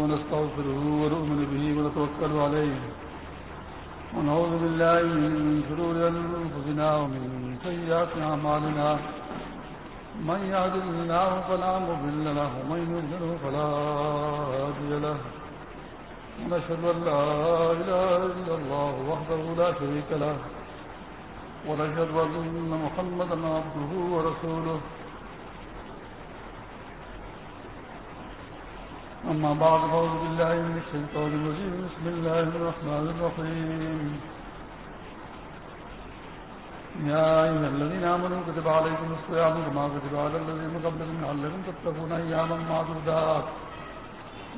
ونستغفره ونؤمن به ونتوكل عليه ونعوذ بالله من شرور أنفسنا ومن سيئات أعمالنا من يهد الله فلا مضل له ومن فلا هادي له ونشهد أن لا إله إلا الله وحده لا شريك له ونشهد أن محمدا عبده ورسوله أما بعد، فأعوذ بالله من الشيطان الرجيم. بسم الله الرحمن الرحيم. يا أيها الذين آمنوا، كتب عليكم الصيام كما كتب على الذين قبلكم لعلكم تتقون أياما معدودات.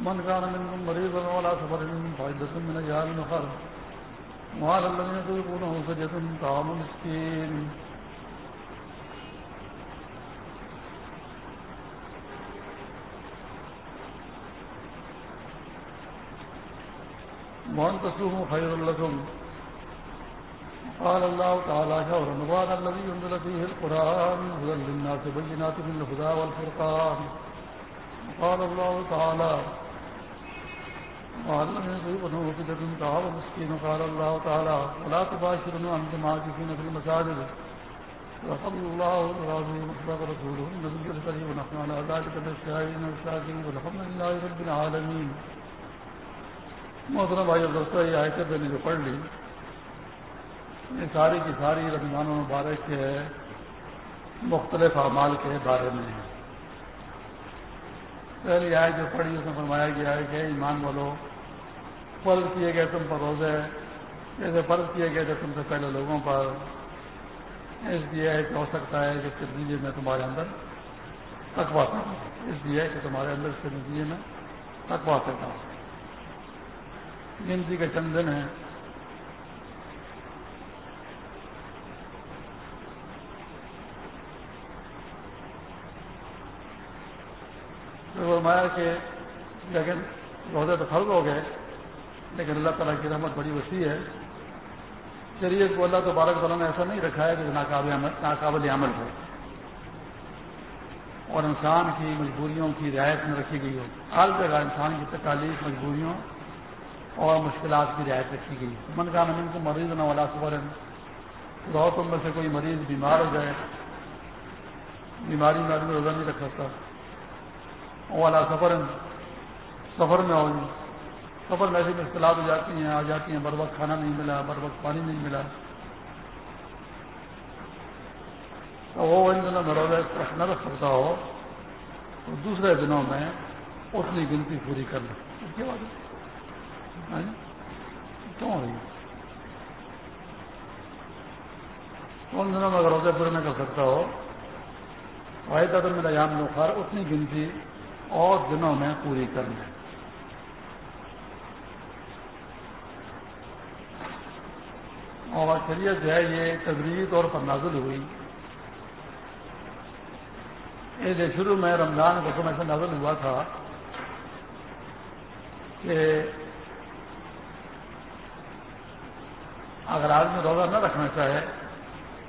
من كان منكم مريضا ولا سفر فعدة من أيام أخرى وعلى الذين يطيقونه فدية طعام مسكين. وان تصوموا خير لكم. قال الله تعالى شهر رمضان الذي ينزل فيه القرآن هدى للناس بينات من الهدى والفرقان. قال الله تعالى وعلم يصيبنه فتة تعب مسكين. قال الله تعالى ولا تباشرن أنتم عاكفين في المساجد. وصلى الله العظيم وصدق رسوله النبي الكريم ونحن على ذلك الشاهدين والشاكرين والحمد لله رب العالمين. محترم بھائی اور دوستوں یہ آیتیں میں نے جو پڑھ لی، یہ ساری کی ساری رمضان مبارک کے مختلف اعمال کے بارے میں ہے پہلی آئے جو پڑھی، اس میں فرمایا گیا ہے کہ ایمان بولو فرض کیے گئے تم پر روزے جیسے فرض کیے گئے تھے تم سے پہلے لوگوں پر، اس لیے ہے کہ ہو سکتا ہے کہ اس میں تمہارے اندر تقوا پیدا اس لیے کہ تمہارے اندر اس میں تقوا پیدا ہو گنتی کے چند دن ہیں فرمایا کہ لیکن روزے تو فرض ہو گئے، لیکن اللہ تعالیٰ کی رحمت بڑی وسیع ہے۔ شریعت کو اللہ تو تعالیٰ نے ایسا نہیں رکھا ہے کہ ناقابل ناقابل عمل ہو۔ اور انسان کی مجبوریوں کی رعایت میں رکھی گئی ہو۔ ہر جگہ انسان کی تکالیف، مجبوریوں اور مشکلات کی رعایت رکھی گئی۔ من کا نمن کو مریض نہ والا سبر رہو تم میں سے کوئی مریض بیمار ہو جائے، بیماری میں آدمی روزہ نہیں رکھ سکتا والا سفر سفر میں ہو سفر میں ایسی مشکلات ہو جاتی ہیں، آ جاتی ہیں، بر وقت کھانا نہیں ملا، بر وقت پانی نہیں ملا۔ تو وہ ان دنوں میں روزہ نہ رکھ سکتا ہو، تو دوسرے دنوں میں اتنی گنتی پوری کر لیں اس کے بعد ان دنوں میں اگر روزے پورے نہ کر سکتا ہو واحد اگر میرا یام نخار اتنی گنتی اور دنوں میں پوری کر لیں اور شریعت جو ہے یہ تدریج طور پر نازل ہوئی یہ شروع میں رمضان کو سمے سے نازل ہوا تھا کہ اگر آدمی روزہ نہ رکھنا چاہے،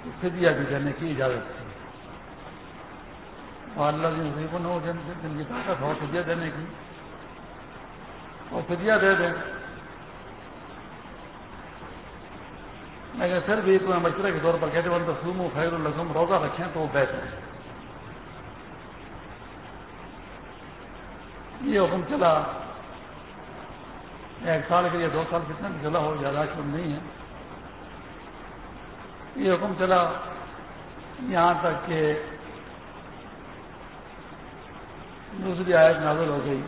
تو فدیہ بھی دینے کی اجازت تھی اور اللہ جی نصیب نہ ہو، جن کی طاقت ہو، فدیہ دینے کی۔ اور فدیہ دے دیں لیکن پھر بھی کوئی مشورے کے طور پر کہتے بند سوم و خیر الرسم روزہ رکھیں تو وہ بہتر ہے۔ یہ حکم چلا۔ ایک سال کے لیے دو سال کتنا بھی چلا ہو زیادہ شروع نہیں ہے یہ حکم چلا یہاں تک کہ دوسری آیت نازل ہو گئی۔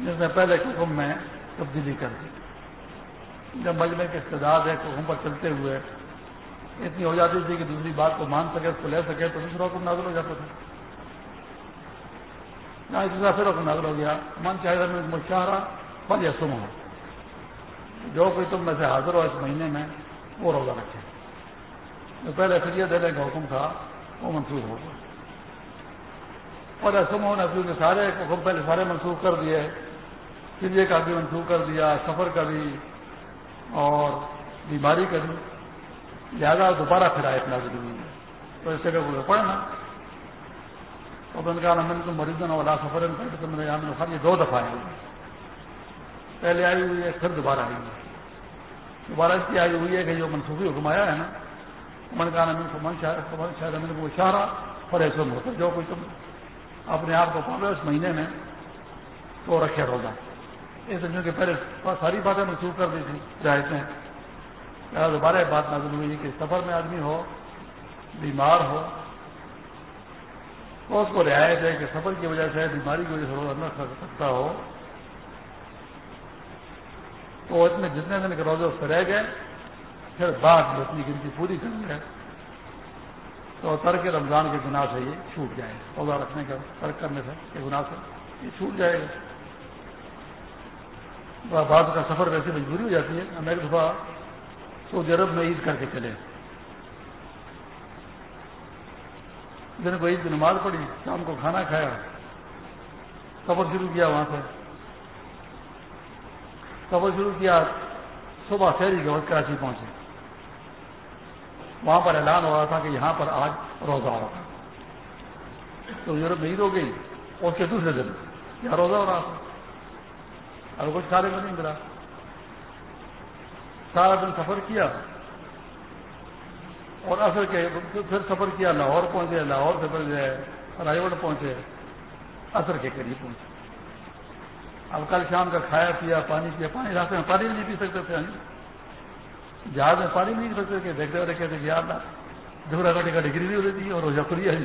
جس نے پہلے حکم میں تبدیلی کر دی۔ جب مجمے کے استداد ہے حکم پر چلتے ہوئے اتنی ہو جاتی تھی کہ دوسری بات کو مان سکے، اس کو لے سکے، تو دوسرا حکم نازل ہو جاتا تھا۔ نہ دوسرا پھر حکم نازل ہو گیا۔ من چاہے میں مشاہرہ پل یا سم ہو جو کوئی تم میں سے حاضر ہو اس مہینے میں، وہ روزہ رکھے۔ جو پہلے فریہ دینے کا حکم تھا، وہ منسوخ ہو گیا۔ اور ایسا ہونا کیونکہ سارے حکم پہلے سارے منسوخ کر دیے فریے کا بھی منسوخ کر دیا، سفر کا بھی اور بیماری کا بھی لہٰذا دوبارہ پھر آئے اتنا ضروری ہے تو اس جگہ کو پڑھنا۔ اور ان کا امن کو مریضن والا سفر تو میرے یہاں میں یہ دو دفعہ آئی ہوئی پہلے آئی ہوئی ہے، پھر دوبارہ آئی ہوئی دوبارہ اس کی آئی ہوئی ہے کہ جو منصوبی حکم آیا ہے نا، من کا امن کو من شاید امن کو اشارہ اور ایسے ہوتا جو کوئی تم اپنے آپ کو پالو اس مہینے میں، تو رکھے روزہ۔ اس لیے کہ پہلے ساری باتیں منسوخ کر دی تھی رعایتیں دوبارہ بات نازل ہوئی کہ سفر میں آدمی ہو، بیمار ہو، تو اس کو رعایت ہے کہ سفر کی وجہ سے بیماری کی وجہ سے روزہ نہ کر سکتا ہو۔ تو اس میں جتنے دن کے روزے اس پہ رہ گئے، پھر بعد میں اپنی گنتی پوری کر لیں تو ترک رمضان کے گناہ سے یہ چھوٹ جائے گا روزہ رکھنے کا ترک کرنے سے کے گناہ سے یہ چھوٹ جائے گا۔ بعد کا سفر ویسے مجبوری ہو جاتی ہے۔ ہم ایک دفعہ سعودی عرب میں عید کر کے چلے۔ دن کو عید کی نماز پڑھی، شام کو کھانا کھایا سفر شروع کیا وہاں سے۔ سفر شروع کیا، صبح شہری کے وقت کراچی پہنچے۔ وہاں پر اعلان ہو رہا تھا کہ یہاں پر آج روزہ ہو رہا تو یورپ میں عید ہو گئی، اور اس کے دوسرے دن یہاں روزہ ہو رہا تھا۔ اور کچھ کھانے کو نہیں ملا سارا دن سفر کیا۔ اور اصل کے پھر سفر کیا، لاہور پہنچے، لاہور سے پھر جو ہے، رائے گڑھ پہنچے اثر کے قریب پہنچے۔ اب کل شام کا کھایا پیا، پانی پیا، پانی راستے میں پانی نہیں پی سکتے تھے جہاز میں پانی نہیں پی سکتے تھے۔ دیکھتے ہوئے کہتے کہ آپ دوسرا گاڑی کا ڈگری بھی ہو رہی تھی اور روزہ کھلی ہے۔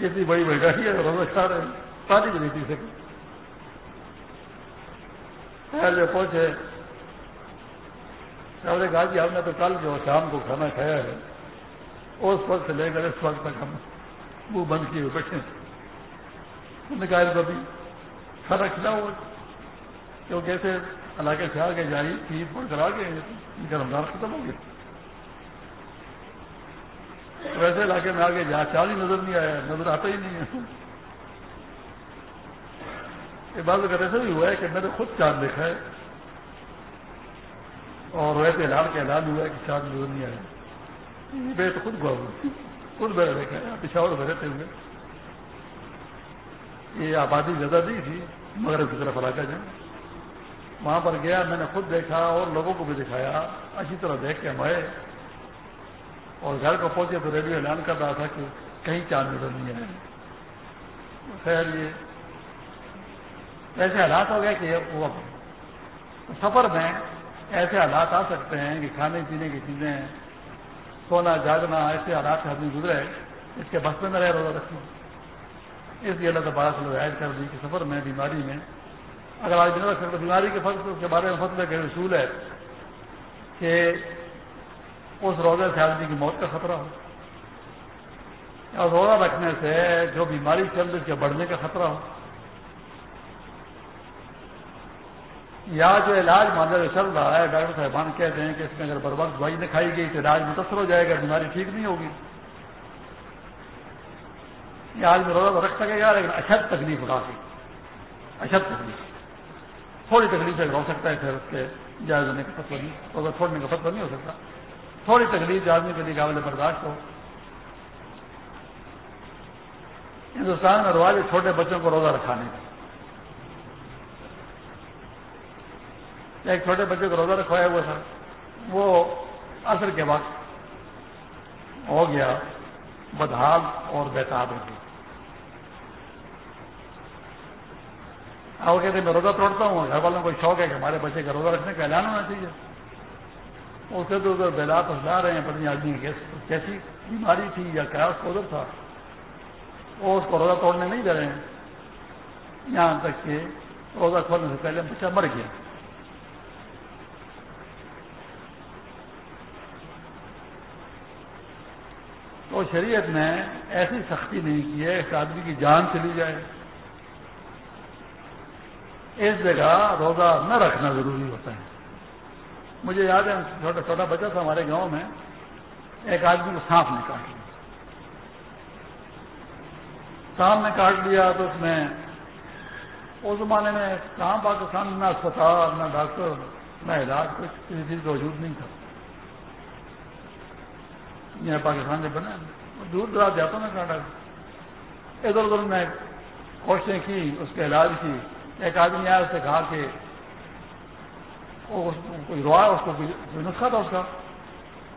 اتنی بڑی بڑی گاڑی ہے، روزہ کھا رہے پانی بھی نہیں پی سکتے۔ جو پہنچے نے کہا کہ ہم نے تو کل جو شام کو کھانا کھایا ہے، اس وقت سے لے کر اس وقت تک ہم منہ بند کیے ہوئے بیٹھے انہوں نے کہا کھلا ہوا کیونکہ ایسے علاقے سے آگے جائی عید پڑھ کر آگے ان کا رمضان ختم ہو گیا ویسے علاقے میں آگے جہاں چال ہی نظر نہیں آیا، نظر آتا ہی نہیں ہے۔ یہ بات اگر ایسا بھی ہوا ہے کہ میں نے خود چاند دیکھا ہے۔ اور ویسے اعلان کا اعلان ہوا ہے کہ چاند نظر نہیں آیا۔ میں تو خود گوا ہوں خود میں نے دیکھا ہے پشاور میں رہتے ہوئے۔ یہ آبادی زیادہ نہیں تھی، مغرب کی طرف علاقہ جائیں۔ وہاں پر گیا، میں نے خود دیکھا اور لوگوں کو بھی دکھایا۔ اچھی طرح دیکھ کے ہم آئے۔ اور گھر کو پہنچے تو ریڈیو اعلان کر رہا تھا کہ کہیں چاند نظر نہیں آئے۔ خیر، یہ ایسے حالات ہو گئے کہ وہ سفر میں ایسے حالات آ سکتے ہیں کہ کھانے پینے کی چیزیں، سونا، جاگنا، ایسے حالات سے آدمی گزرے، اس کے بس میں نہ رہے، روزہ رکھیں۔ اس لیے اللہ تبارہ سے رعایت کر دی کہ سفر میں، بیماری میں، اگر آج دن رکھ سکتے بیماری کے فصل کے بارے میں فصل کے رسول ہے کہ اس روزے سے آدمی کی موت کا خطرہ ہو۔ اور روزہ رکھنے سے جو بیماری چل رہی اس کے بڑھنے کا خطرہ ہو۔ یا جو علاج ماندہ چل رہا ہے، ڈاکٹر صاحبان کہتے ہیں کہ اس میں اگر بر وقت دوائی نہ کھائی گئی تو علاج متاثر ہو جائے گا، بیماری ٹھیک نہیں ہوگی۔ یہ آج میں روزہ رکھ سکے گا لیکن اشد تکلیف اٹھا کے اشد تکلیف۔ تھوڑی تکلیف سے ہو سکتا ہے پھر اس کے جائز ہونے کا فتو نہیں روزہ چھوڑنے کا فتو نہیں ہو سکتا۔ تھوڑی تکلیف آدمی کے لیے قابل برداشت ہو۔ ہندوستان میں رواج چھوٹے بچوں کو روزہ رکھانے کا۔ ایک چھوٹے بچے کو روزہ رکھوایا ہوا تھا، وہ اثر کے وقت ہو گیا بدحال اور بےتاب وہ کہتے ہیں میں روزہ توڑتا ہوں، گھر والوں کو شوق ہے کہ ہمارے بچے کا روزہ رکھنے کا اعلان ہونا چاہیے۔ اسے تو ادھر بیلا پھنسلا رہے ہیں پتنی آدمی کیسی بیماری تھی یا کیا اس کو ادھر تھا۔ وہ اس کو روزہ توڑنے نہیں دے رہے ہیں۔ یہاں تک کہ روزہ کھولنے سے پہلے بچہ مر گیا۔ تو شریعت نے ایسی سختی نہیں کی ہے اس آدمی کی جان چلی جائے۔ اس جگہ روزہ نہ رکھنا ضروری ہوتا ہے۔ مجھے یاد ہے، چھوٹا چھوٹا بچہ تھا ہمارے گاؤں میں، ایک آدمی کو سانپ نے کاٹ لیا۔ سانپ نے کاٹ لیا تو اس میں، اس زمانے میں کہاں پاکستان نہ اسپتال، نہ ڈاکٹر، نہ علاج کچھ کسی چیز کا وجود نہیں تھا۔ یہ پاکستان سے بنا دور دراز جاتا ہوں نا ادھر ادھر میں کوششیں کی، اس کے علاج کی۔ ایک آدمی آیا اس سے کہا کہ کوئی روا اس کو کوئی نسخہ تھا اس کا،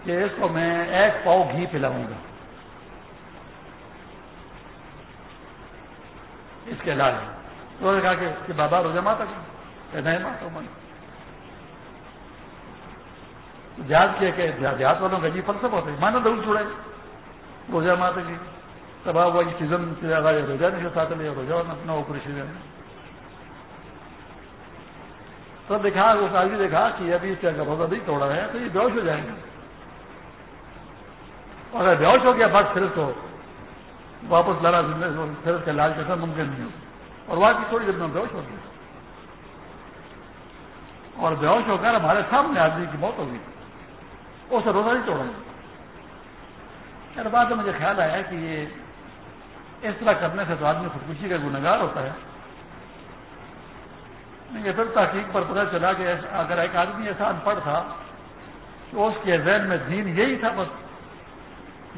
کہ اس کو میں ایک پاؤ گھی پلاؤں گا۔ اس کے علاج انہوں نے کہا کہ بابا روزہ ماتا کہ نہیں ماتا ہوں یاد کیا کہ دیہات والوں کا جی فلسفہ ہوتا ہے، مانا ضرور چھوڑے روزہ ماتا کی تباہ ہوا سیزن سے زیادہ روزہ نہیں ساتھ لیا روزہ اپنا اوپر سیزن تو دیکھا وہ آدمی دیکھا کہ ابھی اس کا روزہ نہیں توڑا ہے، تو یہ بیوش ہو جائیں گے۔ اگر بیوش ہو گیا بس پھر تو واپس لانا پھر اس کا علاج کرنا ممکن نہیں ہو اور وہاں کی تھوڑی دیر میں بیوش ہو گیا۔ اور بیوش ہو کر ہمارے سامنے آدمی کی موت ہوگی اسے روزہ نہیں توڑا۔ خیر بعد مجھے خیال آیا کہ یہ اس طرح کرنے سے تو آدمی خودکشی کا گنگار ہوتا ہے۔ نہیں پھر تحقیق پر پتہ چلا کہ اگر ایک آدمی ایسا ان پڑھ تھا تو اس کے ذہن میں دین یہی تھا، بس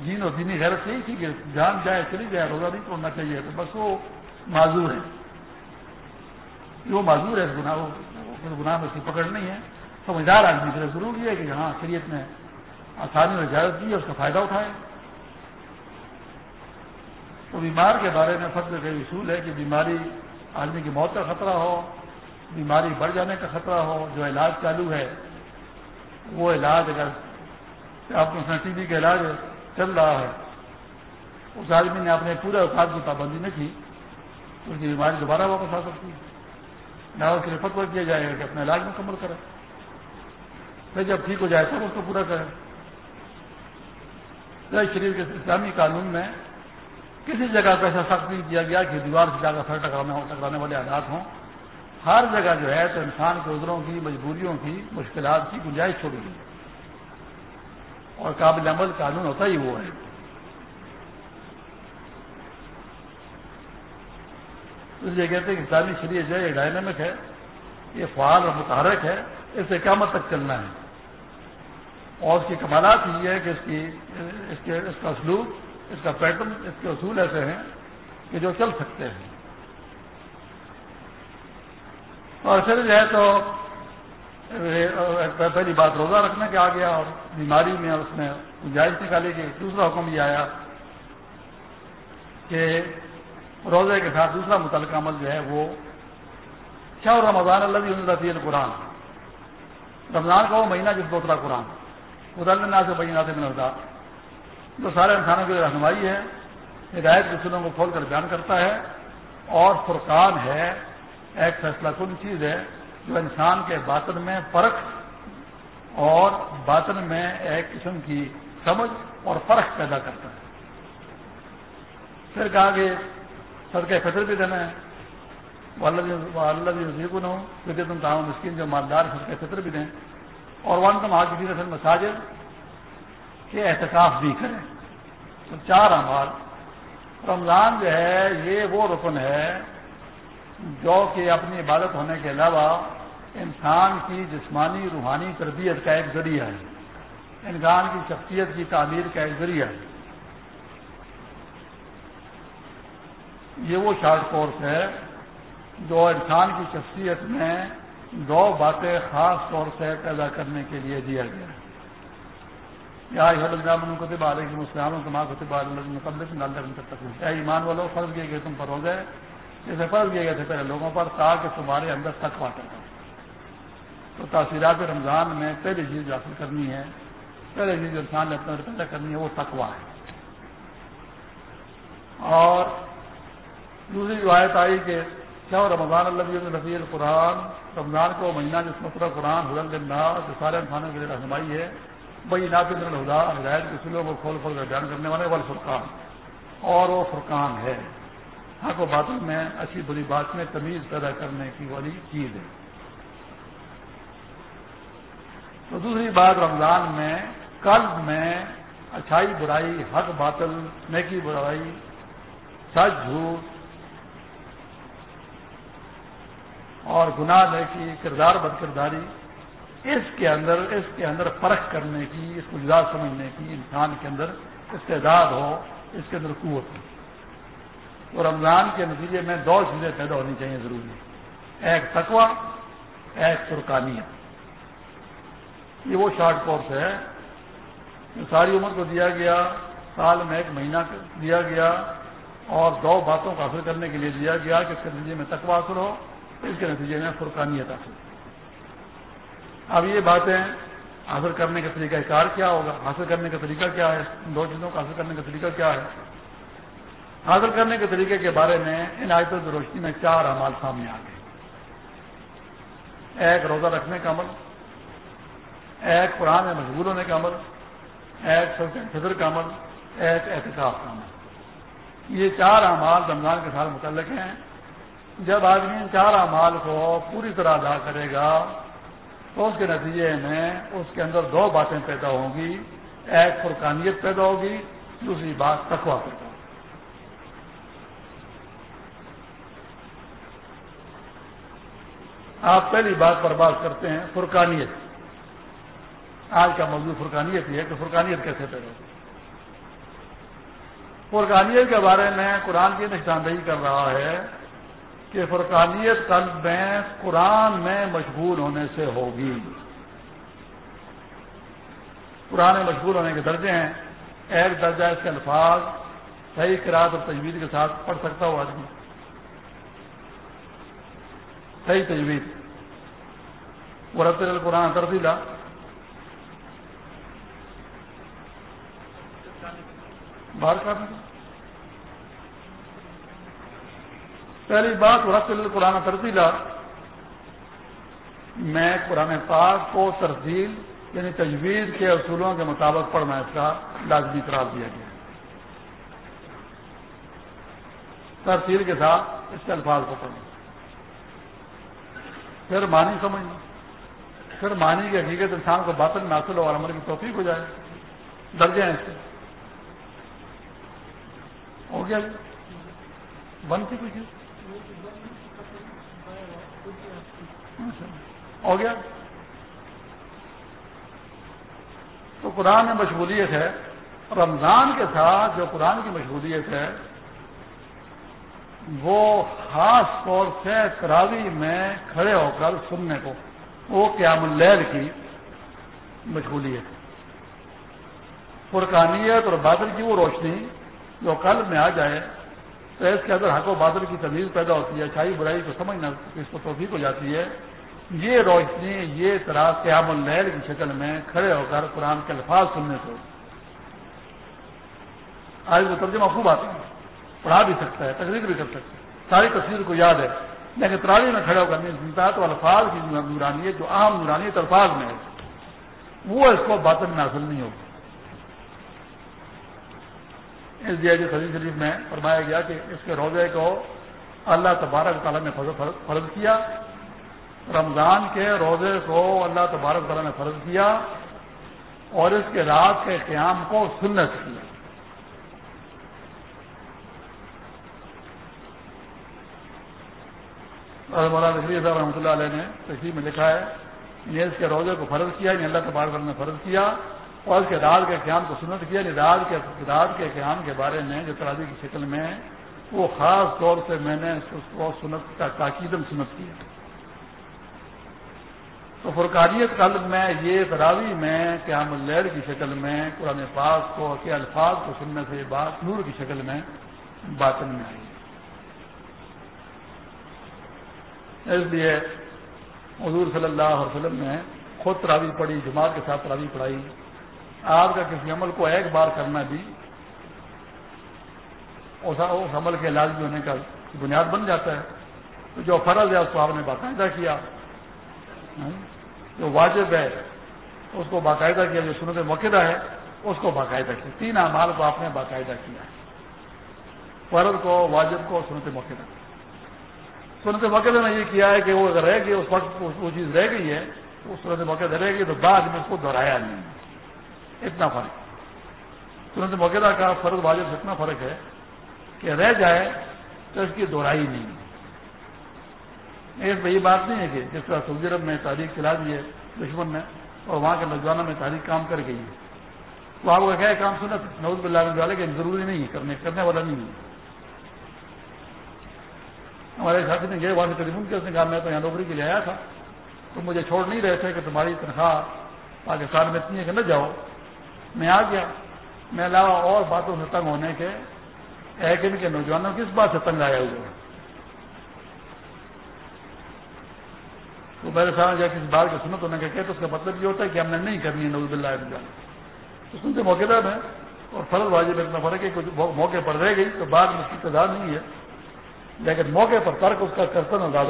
جین اور دینی غیرت یہی تھی کہ جان جائے، چلی جائے، روزہ نہیں توڑنا چاہیے، تو بس وہ معذور ہے۔ وہ معذور ہے، اس گناہ گناہ میں اس کی پکڑ نہیں ہے۔ سمجھدار آدمی کے ضروری ہے کہ ہاں شریعت میں آسانی اور اجازت دی ہے، اس کا فائدہ اٹھائے۔ تو بیمار کے بارے میں فصل کا اصول ہے کہ بیماری آدمی کی موت کا خطرہ ہو بیماری بڑھ جانے کا خطرہ ہو، جو علاج چالو ہے، وہ علاج اگر آپ کو ٹی بی کا علاج چل رہا ہے، اس آدمی نے اپنے پورے اوقات کی پابندی نہیں کی، تو اس کی بیماری دوبارہ واپس آ سکتی ہے۔ نہ اس کے لیے فتو کیا جائے گا کہ اپنا علاج مکمل کرے۔ پھر جب ٹھیک ہو جائے تب اس کو پورا کرے۔ شریف کے اسلامی قانون میں کسی جگہ پہ ایسا سخت نہیں کیا گیا کہ دیوار سے جا کر سر ٹکرانے والے حالات ہوں۔ ہر جگہ جو ہے تو انسان کے عذروں کی، مجبوریوں کی، مشکلات کی گنجائش چھوڑی گئی۔ اور قابل عمل قانون ہوتا ہی وہ ہے۔ اس لیے کہتے ہیں کہ اسلامی شریعت جو ہے، یہ ڈائنامک ہے، یہ فعال اور متحرک ہے۔ اس سے قیامت تک چلنا ہے۔ اور اس کی کمالات یہ ہے کہ اس کی، اس کے، اس کا اسلوب اس کا پیٹرن اس کے اصول ایسے ہیں کہ جو چل سکتے ہیں۔ اور پھر جو ہے تو پہلی بات روزہ رکھنے کے آ گیا اور بیماری میں اس میں گنجائش نکالی گئی۔ دوسرا حکم یہ آیا کہ روزے کے ساتھ دوسرا متعلقہ عمل جو ہے وہ کیا رمضان اللہ رفیع القرآن۔ رمضان کا وہ مہینہ جس دوسرا قرآن۔ ادھر سے بہینہ سے ہوتا جو سارے انسانوں کی رہنمائی ہے، ہدایت کے سنوں کو کھول کر بیان کرتا ہے اور فرقان ہے ایک فیصلہ کن چیز ہے جو انسان کے باطن میں فرق اور باطن میں ایک قسم کی سمجھ اور فرق پیدا کرتا ہے۔ پھر کہا کہ سڑکیں فطر بھی دینا ہے۔ اللہ نہ ہوں کیونکہ تم تعاون مسکین جو مالدار سڑکیں فطر بھی دیں۔ اور ون تم آج کی رسم مساجد کے احتکاف بھی کریں۔ تو چار امال رمضان جو ہے، یہ وہ رکن ہے جو کہ اپنی عبادت ہونے کے علاوہ انسان کی جسمانی روحانی تربیت کا ایک ذریعہ ہے۔ انسان کی شخصیت کی تعمیر کا ایک ذریعہ ہے۔ یہ وہ شارٹ کورس ہے جو انسان کی شخصیت میں دو باتیں خاص طور سے پیدا کرنے کے لیے دیا گیا ہے۔ کتب علیہ کی مسلمانوں تمام کتب علیہ ایمان والوں فرض کیے گئے تم پر ہو گئے جیسے فرض کیے گئے تھے پہلے لوگوں پر تاکہ تمہارے اندر تک واٹر تو تاثیرات رمضان میں پہلی چیز حاصل کرنی ہے، پہلی چیز جو انسان نے اپنے پیدا کرنی ہے، وہ تقوا ہے۔ اور دوسری روایت آئی کہ کیا رمضان اللہ رفیع القرآن، رمضان کو مہینہ جس مطلب قرآن حضرت جو سارے انسانوں کے لیے رہنمائی ہے بھائی ناطد الہدا، ہدایت کے سلوں کو کھول کھول کر بیان کرنے والے، ول فرقان۔ اور وہ فرقان ہے۔ حق و باتوں میں اچھی بری بات میں تمیز پیدا کرنے کی والی چیز ہے۔ تو دوسری بات، رمضان میں قلب میں اچھائی برائی، حق باطل، نیکی برائی، سچ جھوٹ اور گناہ لے کی کردار بد کرداری اس کے اندر، اس کے اندر فرق کرنے کی، اس کو جدا سمجھنے کی انسان کے اندر استعداد ہو، اس کے اندر قوت ہو۔ تو رمضان کے نتیجے میں دو چیزیں پیدا ہونی چاہیے ضروری ایک تقوا ایک فرقانیت یہ وہ شارٹ کورس ہے جو ساری عمر کو دیا گیا، سال میں ایک مہینہ دیا گیا اور دو باتوں کو حاصل کرنے کے لیے دیا گیا کہ اس کے نتیجے میں تقوا حاصل ہو، اس کے نتیجے میں فرقانیت حاصل۔ ہو اب یہ باتیں حاصل کرنے کا طریقہ کار کیا ہوگا؟ حاصل کرنے کا طریقہ کیا ہے؟ دو چیزوں کو حاصل کرنے کا طریقہ کیا ہے؟ حاصل کرنے کے طریقے کے بارے میں ان آیتوں کی روشنی میں چار امال سامنے آ گئے۔ ایک روزہ رکھنے کا عمل، ایک قرآن میں مشغول ہونے کا عمل، ایک فطر کا عمل، ایک احتساب کا عمل۔ یہ چار اعمال رمضان کے ساتھ متعلق ہیں۔ جب آدمی ان چار اعمال کو پوری طرح ادا کرے گا، تو اس کے نتیجے میں اس کے اندر دو باتیں پیدا ہوں گی۔ ایک فرقانیت پیدا ہوگی، دوسری بات تقوا پیدا ہوگی۔ آپ پہلی بات پر بات کرتے ہیں، فرقانیت۔ آج کا موضوع فرقانیت ہی ہے کہ فرقانیت کیسے پیدا ہوگی فرقانیت کے بارے میں قرآن کی نشاندہی کر رہا ہے کہ فرقانیت قلب میں قرآن میں مشغول ہونے سے ہوگی۔ قرآن میں مشغول ہونے کے درجے ہیں۔ ایک درجہ اس کے الفاظ، صحیح کراط اور تجویز کے ساتھ پڑھ سکتا ہو آدمی۔ صحیح تجویز وہ القرآن ترسیلا باہر کا پہلی بات رفت القرآن ترسیلا میں قرآن پاک کو ترسیل یعنی تجویز کے اصولوں کے مطابق پڑھنا اس کا لازمی قرار دیا گیا ترسیل کے ساتھ اس کے الفاظ کو پڑھنا پھر مانی سمجھنا پھر مانی کی حقیقت انسان کو باطن میں حاصل ہو اور عمل کی توفیق ہو جائے۔ درجے ہیں اس سے ہو گیا جی۔ بند کچھ ہو گیا۔ تو قرآن میں مشغولیت ہے۔ رمضان کے ساتھ جو قرآن کی مشغولیت ہے وہ خاص طور سے کراوی میں کھڑے ہو کر سننے کو، وہ قیام اللیل کی مشغولیت فرقانیت اور بادل کی وہ روشنی جو قلب میں آ جائے، تو اس کے اندر حق و بادل کی تمیز پیدا ہوتی ہے، اچھائی برائی کو سمجھنا اس کو توفیق ہو جاتی ہے۔ یہ روشنی، یہ طرح قیام اللیل کی شکل میں کھڑے ہو کر قرآن کے الفاظ سننے سے آج وہ ترجمہ خوب آتا ہے۔ پڑھا بھی سکتا ہے، تقریر بھی کر سکتا ہے۔ ساری تصویر کو یاد ہے۔ لیکن ترالی میں کھڑے ہو کر نہیں سنتا تو الفاظ کی نورانیت، جو عام نورانیت الفاظ میں ہے، وہ اس کو باطن میں حاصل نہیں ہوگی۔ اس لیے جو سزی شریف میں فرمایا گیا کہ اس کے روزے کو اللہ تبارک تعالیٰ نے فرض کیا۔ رمضان کے روزے کو اللہ تبارک تعالیٰ نے فرض کیا اور اس کے رات کے قیام کو سنت کیا۔ مولانا نقلی صاحب رحمۃ اللہ علیہ نے تشریح میں لکھا ہے یہ اس کے روزے کو فرض کیا یعنی اللہ تبارک نے فرض کیا اور اس کے رات کے قیام کو سنت کیا۔ یعنی رات کے رات کے قیام کے بارے میں جو ترازی کی شکل میں وہ خاص طور سے میں نے اس کو سنت کا تاکیدم سنت کیا۔ تو فرقانیت قلب میں یہ تراوی میں قیام الیر کی شکل میں، قرآن پاک کو کے الفاظ کو سننے سے یہ بات نور کی شکل میں باطن میں آئی۔ اس لیے حضور صلی اللہ علیہ وسلم نے خود تراوی پڑھی، جماعت کے ساتھ تراوی پڑھائی۔ آپ کا کسی عمل کو ایک بار کرنا بھی اس عمل کے لازمی ہونے کا بنیاد بن جاتا ہے۔ تو جو فرض ہے، اس کو آپ نے باقاعدہ کیا۔ ہاں؟ جو واجب ہے، اس کو باقاعدہ کیا۔ جو سنت موقع ہے، اس کو باقاعدہ کیا۔ تین اعمال کو آپ نے باقاعدہ کیا۔ فرض کو، واجب کو، سنت موقع سنت موقع نے یہ کیا ہے کہ وہ اگر رہ گئی اس وقت وہ چیز رہ گئی ہے، تو سنت موقع رہ گئی تو بعد میں اس کو دہرایا نہیں۔ اتنا فرق۔ سنت موقع کا فرض واجب سے اتنا فرق ہے کہ رہ جائے تو اس کی دوہرائی نہیں۔ اس میں یہ بات نہیں ہے کہ جس طرح سعودی عرب میں تاریخ چلا دی ہے، دشمن نے اور وہاں کے نوجوانوں میں تاریخ کام کر گئی ہے۔ تو آپ کا کیا کام سنت نوز بلّہ والے کہ ضروری نہیں ہے، کرنے کرنے والا نہیں ہے۔ ہمارے ساتھی نے گئے وہاں سے ٹیلیفون کیا اس نے کہا میں تو یہاں نوکری کے لیے آیا تھا، تم مجھے چھوڑ نہیں رہے تھے کہ تمہاری تنخواہ پاکستان میں اتنی ہے کہ نہ جاؤ۔ میں آ گیا۔ میں علاوہ اور باتوں سے تنگ ہونے کے ایک ان کے نوجوانوں کس بات سے تنگ آیا ہوا۔ تو میرے سامنے جا کسی بات کی سنت ہونے کے کہتے اس کا مطلب یہ ہوتا ہے کہ ہم نے نہیں کرنی ہے نوز اللہ۔ تو سنتے موقع دار ہے اور فرض واجب اتنا فرق ہے کچھ موقع پر رہ گئی تو بعد میں اس کی تعداد نہیں ہے۔ لیکن موقع پر ترک اس کا کرتن اور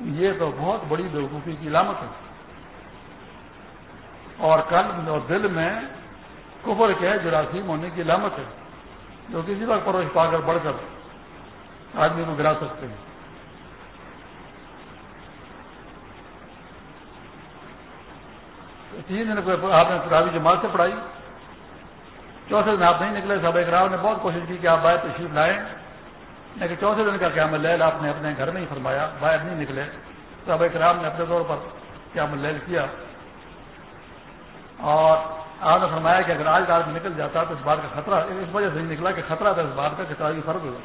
یہ تو بہت بڑی بیوقوفی کی علامت ہے۔ اور قلب اور دل میں کفر کے جراثیم ہونے کی علامت ہے۔ جو کسی وقت پروش پا کر بڑھ کر آدمی کو گرا سکتے ہیں۔ تین دن آپ نے تراوی جماعت سے پڑھائی۔ چوتھے دن آپ نہیں نکلے صاحب اکرام نے بہت کوشش کی کہ آپ باہر تشریف لائیں۔ لیکن چوتھے دن کا قیام اللیل آپ نے اپنے گھر میں ہی فرمایا، باہر نہیں نکلے۔ صاحب اکرام نے اپنے طور پر قیام اللیل کیا۔ اور آپ نے فرمایا کہ اگر آج رات میں نکل جاتا تو اس بات کا خطرہ، اس وجہ سے نکلا کہ خطرہ تھا اس بات کا کہ تاریخی فرق ہوگا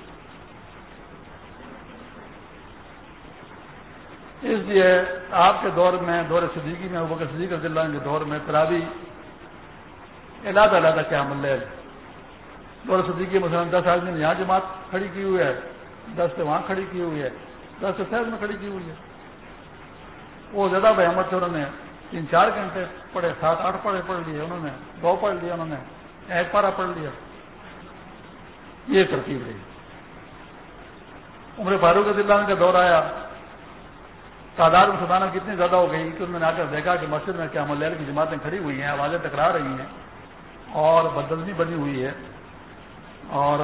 اس لیے آپ کے دور میں، دور صدیقی میں ابکر صدیق رضی اللہ کے دور میں ترابی علیحدہ علیحدہ کیا مل دور صدیقی مسلم دس آدمی نے یہاں جماعت کھڑی کی ہوئی ہے، دس سے وہاں کھڑی کی ہوئی ہے، دس سے شہر میں کھڑی کی ہوئی ہے۔ وہ زیادہ بحمت سے انہوں نے، تین چار گھنٹے پڑھے، سات آٹھ پڑھے، پڑھ لیے انہوں نے، دو پڑھ لیا انہوں نے، ایک پارا پڑھ لیا۔ یہ ترتیب رہی۔ عمر فاروق اللہ کا دور آیا۔ تعداد مسلمانوں کتنی زیادہ ہو گئی کہ انہوں نے آ کر دیکھا کہ مسجد میں کیا ملیال کی جماعتیں کھڑی ہوئی ہیں، آوازیں ٹکرا رہی ہیں اور بدلنی بنی ہوئی ہے۔ اور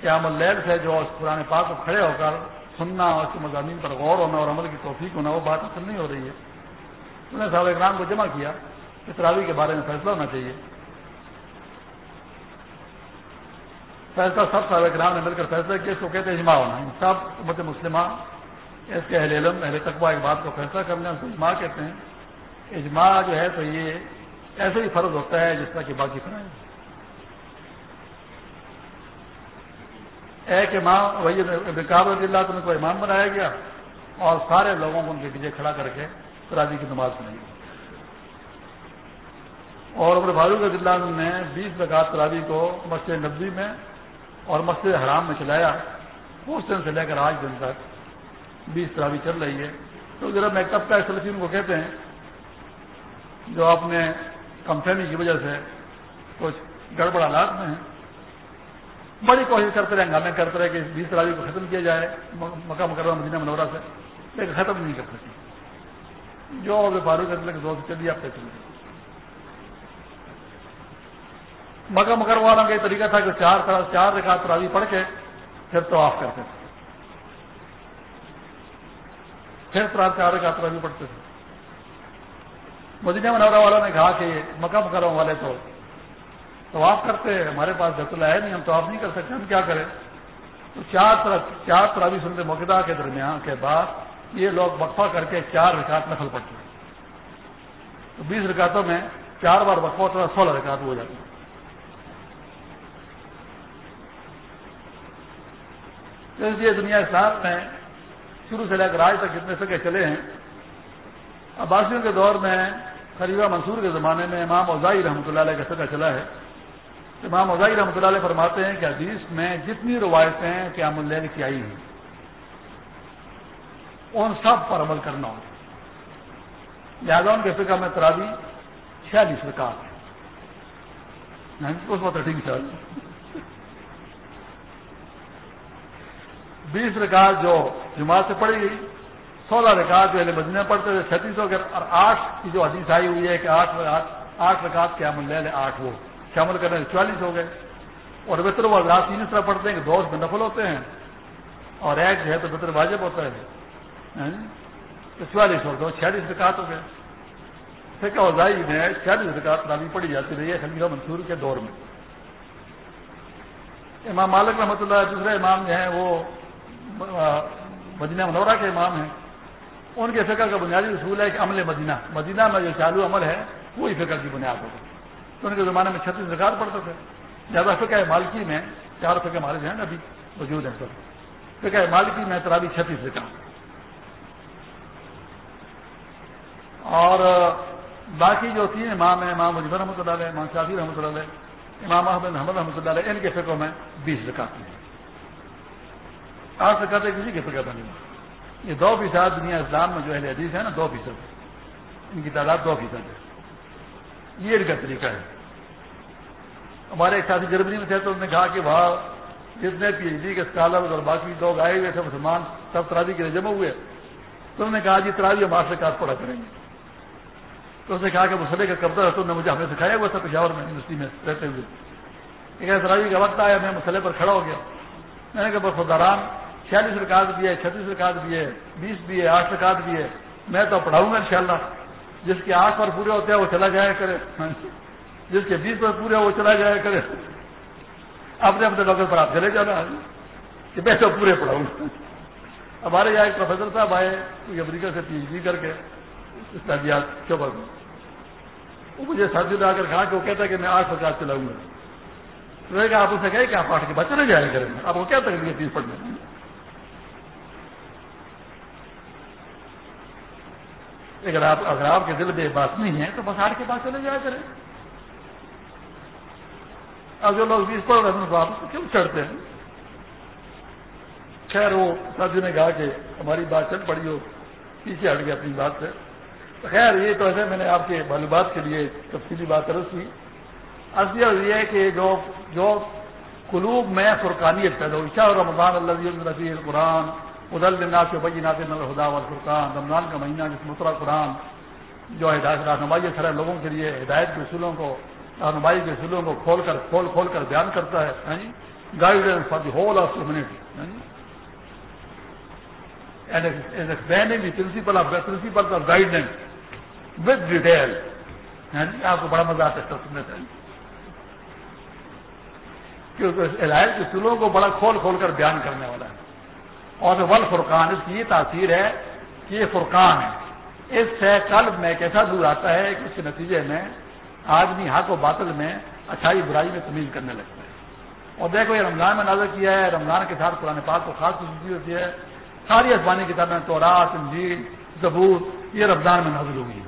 قیام اللیل سے جو پرانے پاک کو کھڑے ہو کر سننا اور اس کے مضامین پر غور ہونا اور عمل کی توفیق ہونا، وہ بات اصل نہیں ہو رہی ہے۔ انہوں نے صاحب اکرام کو جمع کیا کہ تراوی کے بارے میں فیصلہ ہونا چاہیے۔ فیصلہ سب صاحب اکرام نے مل کر فیصلہ کیا، اس کو کہتے ہیں اجماع ہونا۔ سب امت مسلمہ، اس کے اہل علم، اہل تقوا ایک بات کو فیصلہ کرنا اس کو اجماع کہتے ہیں۔ اجماع جو ہے تو یہ ایسے ہی فرض ہوتا ہے جس طرح کہ باقی فرائض۔ ایک امام وہی بکاب رضی اللہ تمہیں کو امام بنایا گیا اور سارے لوگوں کو ان کے پیچھے کھڑا کر کے تراجی کی نماز سنائی اور عمر فاروق رضی اللہ نے بیس رکعت تراوی کو مسجد نبی میں اور مسجد حرام میں چلایا۔ اس دن سے لے کر آج دن تک بیس تراوی چل رہی ہے۔ تو ذرا میں طبقہ سلفین کو کہتے ہیں، جو اپنے کمفینی کی وجہ سے کچھ گڑبڑ حالات میں ہیں۔ بڑی کوشش کرتے رہے ہنگامے کرتے رہے کہ بیس تراوی کو ختم کیا جائے، مکہ مکرمہ مدینہ منورہ سے۔ لیکن ختم نہیں کر سکتی جو فاروق کے دور سے چلیے، آپ تک چلیے مکہ مکرمہ والوں کا یہ طریقہ تھا کہ چار چار رکعت تراوی پڑھ کے پھر تو آف کرتے تھے۔ پھر رات چار کا بھی پڑتے تھے۔ مدینہ منورہ والوں نے کہا کہ مکہ مکرم والے تو تو آپ کرتے ہمارے پاس بیت اللہ ہے نہیں، ہم تو آپ نہیں کر سکتے، ہم کیا کریں؟ تو چار طرح، چار تراوی سنتے موقع کے درمیان کے بعد یہ لوگ وقفہ کر کے چار رکعت نفل پڑتے ہیں۔ تو بیس رکعتوں میں چار بار وقفہ ہوتا ہے، سولہ رکعت ہو جاتی تو اس لیے دنیا اسلام میں شروع سے لے کر آج تک جتنے سکے چلے ہیں، عباسیوں کے دور میں خریبہ منصور کے زمانے میں امام اوزائی رحمۃ اللہ علیہ کا سکا چلا ہے۔ امام اوزائی رحمۃ اللہ علیہ فرماتے ہیں کہ حدیث میں جتنی روایتیں قیام اللیل کی آئی ہیں، ان سب پر عمل کرنا ہوگا لہٰذا ان کے فکر میں ترابی چھیالیس رکعت اس وقت ٹھیک چاہیے بیس رکعت جو جماعت سے پڑھی گئی، سولہ رکعت جو مدینہ پڑھتے تھے، چھتیس ہو اور آٹھ کی جو حدیث آئی ہوئی ہے کہ آٹھ آٹھ رکعت کے عمل آٹھ وہ۔ شامل کرنے سے چوالیس ہو گئے۔ اور بطر وہ رات تین اس طرح پڑھتے ہیں کہ دوست میں نفل ہوتے ہیں۔ اور ایک جو ہے تو بطر واجب ہوتا ہے۔ ہاں؟ تو چوالیس ہو گئے، چھیالیس رکعت ہو گئے۔ فکا وزائی میں چھیالیس رکعت نابی پڑھی جاتی رہی ہے خلیفہ منصور کے دور میں۔ امام مالک رحمۃ اللہ دوسرے امام جو ہیں وہ مدینہ منورہ کے امام ہیں۔ ان کے فکر کا بنیادی اصول ہے کہ عمل مدینہ۔ مدینہ میں جو چالو عمل ہے، وہی فکر کی بنیاد ہوگا تو ان کے زمانے میں چھتیس ریکارڈ پڑتے تھے۔ زیادہ فکر مالکی میں چار فکر مالک ہیں ابھی موجود ہیں۔ سب فکر مالکی میں ترابی چھتیس ریکارڈ اور باقی جو تین امام ہیں، امام مجبر رحمۃ اللہ علیہ، امام شافی رحمۃ اللہ علیہ، امام احمد محمد رحمۃ اللہ علیہ، ان کے فکروں میں بیس رکاتے ہیں۔ آج سے کہتے کسی کے فکر بنی یہ دو فیصد دنیا اسلام میں جو اہل حدیث ہے نا، دو فیصد۔ ان کی تعداد دو فیصد ہے۔ یہ ان کا طریقہ ہے۔ ہمارے ایک ساتھی جرمنی میں تھے تو انہوں نے کہا کہ وہاں جتنے پی ایچ ڈی کے اسکالر اور باقی لوگ آئے ہوئے تھے مسلمان، سب ترابی کے لیے جمع ہوئے۔ تو انہوں نے کہا جی ترابی ہم آج سے کار پڑا کریں گے۔ تو اس نے کہا کہ مسئلے کا قبضہ تو نے مجھے ہمیں سکھایا ہوا تھا پشاور میں، یونیورسٹی میں رہتے ہوئے۔ ایک سراجی کا وقت آیا، میں مسئلے پر کھڑا ہو گیا۔ میں نے کہا بس دوران چھیالیس رکاط بھی ہے، چھتیس رکاط بھی ہے، بیس بھی ہے، آٹھ رکاط بھی ہے، میں تو پڑھاؤں گا انشاءاللہ۔ جس کے آٹھ پر پورے ہوتے ہیں وہ چلا جایا کرے۔ جس کے بیس پر پورے وہ چلا جایا کرے۔ اپنے اپنے ڈاکٹر پر آپ چلے جانا۔ کہ میں تو پورے پڑھاؤں۔ ہمارے یہاں ایک پروفیسر صاحب آئے امریکہ سے پی ایچ ڈی کر کے اسلامیات چوبر میں وہ مجھے ساتھی آ کر کہا کہ وہ کہتا ہے کہ میں آٹھ پچاس چلاؤں گا۔ تو میں کہا، آپ اسے کہے کہ آپ آٹھ کے بعد چلے جائیں کریں۔ آپ کو کیا تکلیف ہے فیس پڑھنے اگر آپ اگر آپ کے دل میں بات نہیں ہے تو بس آٹھ کے بعد چلے جایا کریں۔ اب جو لوگ بیس پڑھ رہے ہیں تو کیوں چڑھتے ہیں؟ خیر وہ ساتھی نے کہا کہ ہماری بات چل پڑی ہو، پیچھے ہٹ گیا اپنی بات سے۔ خیر یہ تو ایسے میں نے آپ کے معلومات کے لیے تفصیلی بات کرو سی اصلی یہ ہے کہ جو جو قلوب میں فرقانیت پیدا ہوئی شاہ رمضان اللہ رفیع القرآن ادل الناس کے بئی نات الخدا والفرقان، رمضان کا مہینہ جس مترا قرآن جو ہدایت رہنمائی سر لوگوں کے لیے، ہدایت کے اصولوں کو رہنمائی کے اصولوں کو کھول کر، کھول کھول کر بیان کرتا ہے guidance for the whole of community principle of principle of guidance with detail آپ کو بڑا مزہ آتا ہے سننے سے ہاں جی؟ کیونکہ الائل کے سلوں کو بڑا کھول کھول کر بیان کرنے والا ہے۔ اور ول فرقان اس کی یہ تاثیر ہے کہ یہ فرقان ہے اس سے قلب میں ایک ایسا دور آتا ہے کہ اس کے نتیجے میں آدمی حق و باطل میں اچھائی برائی میں تمیز کرنے لگتا ہے۔ اور دیکھو، یہ رمضان میں نازل کیا ہے، رمضان کے ساتھ قرآن پاک کو خاص خوشی ہوتی ہے۔ ساری افغانی کتابیں، تورات، انجیل، زبور، یہ رمضان میں نازل ہوئی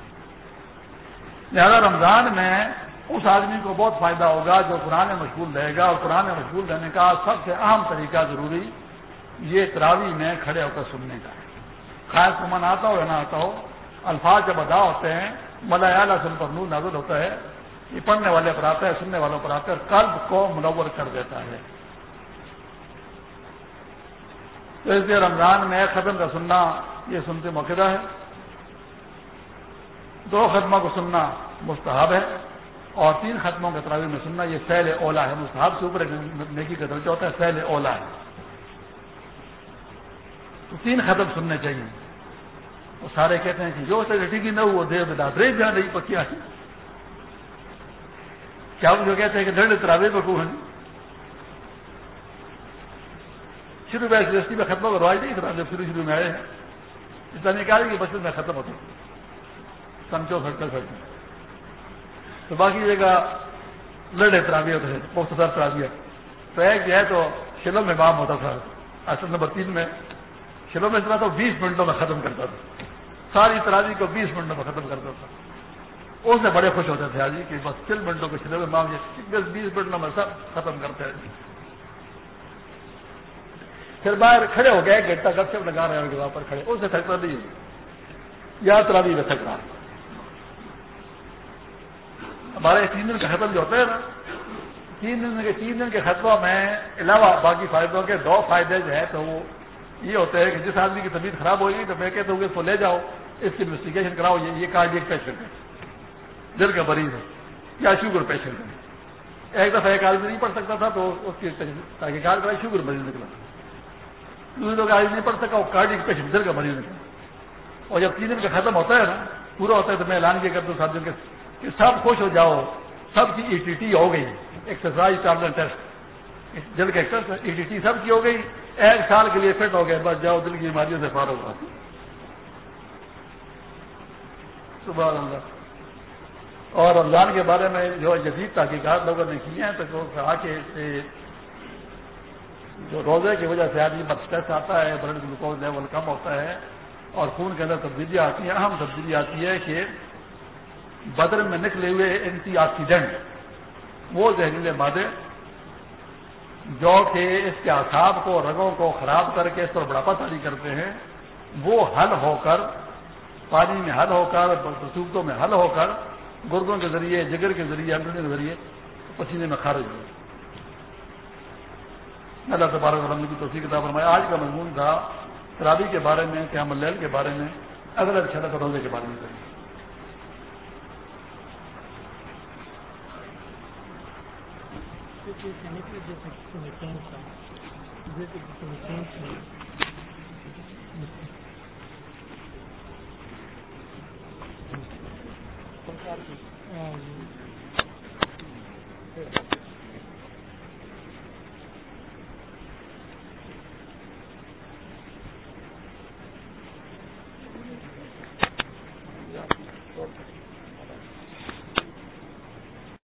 لہذا رمضان میں اس آدمی کو بہت فائدہ ہوگا جو قرآن مشغول رہے گا، اور قرآن مشغول رہنے کا سب سے اہم طریقہ ضروری یہ تراوی میں کھڑے ہو کر سننے کا ہے۔ خاص کو من آتا ہو یا نہ آتا ہو، الفاظ جب ادا ہوتے ہیں ملا سن پر نور نازل ہوتا ہے، یہ پڑھنے والے پر آتا ہے، سننے والوں پر آتا ہے قلب کو منور کر دیتا ہے۔ تو اس لیے رمضان میں ختم کا سننا، یہ سنتے موقع ہے۔ دو ختموں کو سننا مستحب ہے، اور تین ختموں کے تراوی میں سننا، یہ سیل اولا ہے۔ مستحب سے اوپر نیکی کا درجہ ہوتا ہے سیل اولا ہے۔ تو تین ختم سننے چاہیے۔ وہ سارے کہتے ہیں کہ جو ٹھیک نہ وہ دیر بدا دے جہاں نہیں پکیا ہے کیا وہ جو کہتے ہیں کہ ڈر تراوے پہ ہیں شروع میں یونیورسٹی میں ختم ہو نہیں کرا جب شروع شروع میں آئے ہیں۔ اتنا نکال کہ بچپن میں ختم ہوتا۔ سمجھو سڑکل سڑک تو باقی جگہ لڑے ترابیت ہے مختصر ترابیت تو ایک جو ہے تو شلوں میں بام ہوتا تھا، اصل نمبر تین میں۔ شلوں میں اتنا تو بیس منٹوں میں ختم کرتا تھا۔ ساری ترابی کو بیس منٹوں میں ختم کرتا تھا۔ اس سے بڑے خوش ہوتے تھے آجی کہ بس چل منٹوں کے شلوں میں بس بیس منٹوں میں سب ختم کرتے ہیں۔ پھر باہر کھڑے ہو گئے، گھنٹہ گپ سے لگا رہے ہیں وہاں پر کھڑے۔ اس سے تھکتا نہیں یا ترابی میں تھک رہا ہمارے تین دن کا ختم جو ہوتا ہے نا، تین دن کے تین دن کے ختموں میں علاوہ باقی فائدوں کے دو فائدے جو ہے تو وہ یہ ہوتے ہیں کہ جس آدمی کی طبیعت خراب ہوئی تو میں کہتا ہوں کہ اس کو لے جاؤ، اس کی انویسٹیگیشن کراؤ، یہ کارڈیک پیشنٹ ہے دل کا مریض ہے۔ یا شوگر پیشنٹ ہے ایک دفعہ ایک آدمی نہیں پڑھ سکتا تھا تو اس کی تحقیقات کرائی شوگر مریض نکلا۔ دوسرے لوگ آدمی نہیں پڑھ سکا، وہ کارڈیک پیشنٹ دل کا مریض نکلا۔ اور جب تین دن کا ختم ہوتا ہے نا، پورا ہوتا ہے تو میں اعلان کیا کرتا ہوں سات دن کے کہ سب خوش ہو جاؤ۔ سب کی ای ٹی ٹی ہو گئی۔ ایکسرسائز ٹیبلٹ ٹیسٹ دل کے ای ٹی ٹی سب کی ہو گئی۔ ایک سال کے لیے فٹ ہو گئے، بس جاؤ، دل کی بیماریوں سے فارغ ہوا صبح اللہ۔ اور رمضان کے بارے میں جو جدید تحقیقات لوگوں نے کی ہیں، تو کہا کہ جو روزے کی وجہ سے آدمی پر اسٹریس آتا ہے بلڈ گلوکوز لیول کم ہوتا ہے، اور خون کے اندر تبدیلیاں آتی ہیں۔ اہم تبدیلی آتی ہے کہ بدن میں نکلے ہوئے اینٹی آکسیڈنٹ وہ زہریلے مادے جو کہ اس کے اعصاب کو رگوں کو خراب کر کے اس پر بڑھاپا تاری کرتے ہیں، وہ حل ہو کر، پانی میں حل ہو کر رسوختوں میں حل ہو کر گردوں کے ذریعے، جگر کے ذریعے انڈر کے ذریعے پسینے میں خارج ہوئے اللہ تبارک علم کی توسیع کتاب فرمایا آج کا مضمون تھا شرابی کے بارے میں، قیام اللیل کے بارے میں اگلے چھٹا روزے کے بارے میں۔ کریں میٹر جیسے قسم میں جیسی قسم